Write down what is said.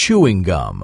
chewing gum.